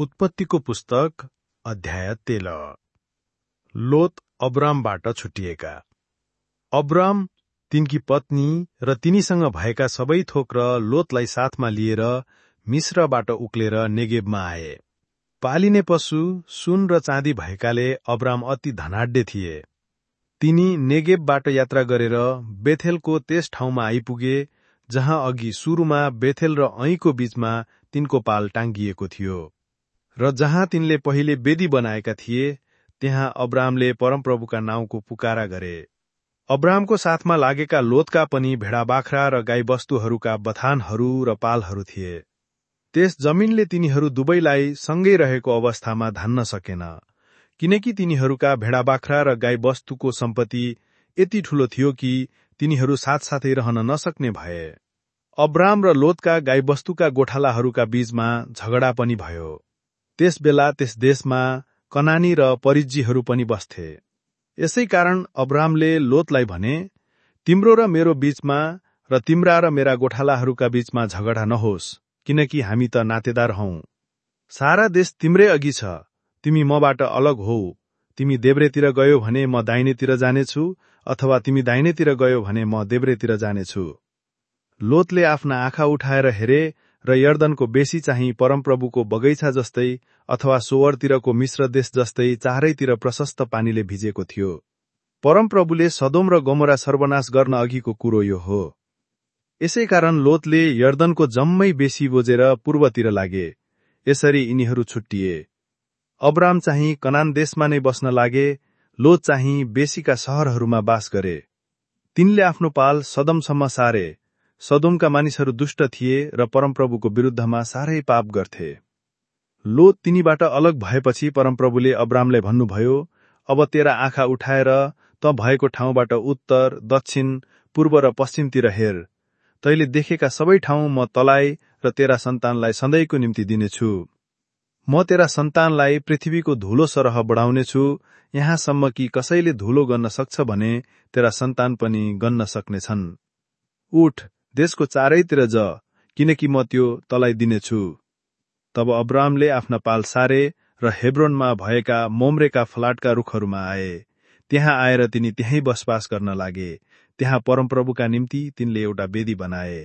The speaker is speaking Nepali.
उत्पत्तिको पुस्तक अध्याय तेह्र। लोत अब्रामबाट छुटिएका। अब्राम तिनकी पत्नी र तिनीसँग भएका सबै थोक र लोतलाई साथमा लिएर मिश्रबाट उक्लेर नेगेबमा आए। पालिने पशु सुन र चाँदी भएकाले अब्राम अति धनाढ्य थिए। तिनी नेगेबबाट यात्रा गरेर बेथेलको त्यस ठाउँमा आइपुगे जहाँ अघि सुरुमा बेथेल र ऐको बीचमा तिनको पाल टाङ्गिएको थियो। र जहाँ तिनले पहिले वेदी बनाएका थिए त्यहाँ अब्रामले परमप्रभुका नाउँको पुकारा गरे। अब्रामको साथमा लागेका लोतका पनि भेडाबाख्रा र गाईबस्तुहरूका बथानहरू र पालहरू थिए। त्यस जमिनले तिनीहरू दुवैलाई सँगै रहेको अवस्थामा धान्न सकेन किनकि तिनीहरूका भेडाबाख्रा र गाईबस्तुको सम्पत्ति यति ठूलो थियो कि तिनीहरू साथसाथै रहन नसक्ने भए। अब्राम र लोतका गाईबस्तुका गोठालाहरूका बीचमा झगडा पनि भयो। त्यस बेला त्यस देशमा कनानी र परिज्जीहरू पनि बस्थे। यसै कारण अब्रामले लोतलाई भने तिम्रो र मेरो बीचमा र तिम्रा र मेरा गोठालाहरूका बीचमा झगडा नहोस् किनकि हामी त नातेदार हौ। सारा देश तिम्रै अघि छ तिमी मबाट अलग हौ। तिमी देब्रेतिर गयो भने म दाहिनेतिर जानेछु अथवा तिमी दाहिनेतिर गयो भने म देब्रेतिर जानेछु। लोतले आफ्ना आँखा उठाएर हेरे र यर्दनको बेसी चाहिँ परमप्रभुको बगैँचा जस्तै अथवा सोवरतिरको मिश्र देश जस्तै चारैतिर प्रशस्त पानीले भिजेको थियो। परमप्रभुले सदोम र गमोरा सर्वनाश गर्न अघिको कुरो यो हो। यसै कारण लोतले यर्दनको जम्मै बेसी बोजेर पूर्वतिर लागे यसरी यिनीहरू छुट्टिए। अब्राम चाहिँ कनान देशमा नै बस्न लागे लोत चाहिँ बेसीका सहरहरूमा बास गरे। तिनले आफ्नो पाल सदमसम्म सारे। सदोमका मानिसहरू दुष्ट थिए र परमप्रभुको विरुद्धमा साह्रै पाप गर्थे। लोत तिनीबाट अलग भएपछि परमप्रभुले अब्रामले भन्नुभयो अब तेरा आँखा उठाएर त भएको ठाउँबाट उत्तर दक्षिण पूर्व र पश्चिमतिर हेर। तैले देखेका सबै ठाउँ म तलाई र तेरा सन्तानलाई सधैँको निम्ति दिनेछु। म तेरा सन्तानलाई पृथ्वीको धुलो सरह बढाउनेछु। यहाँसम्म कि कसैले धुलो गर्न सक्छ भने तेरा सन्तान पनि गन्न सक्नेछन्। उठ देशको चारैतिर ज किनकि म त्यो तलाई दिनेछु। तब अब्रामले आफ्ना पाल सारे र हेब्रोनमा भएका मोमरेका फलाटका रुखहरूमा आए। त्यहाँ आएर तिनी त्यहीँ बसपास गर्न लागे। त्यहाँ परमप्रभुका निम्ति तिनले एउटा वेदी बनाए।